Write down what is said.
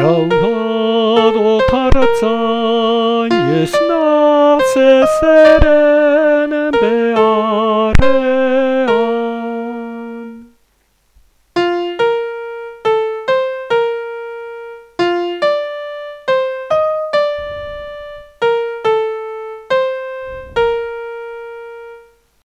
Sjau nåd och karatan, ges nat se sere,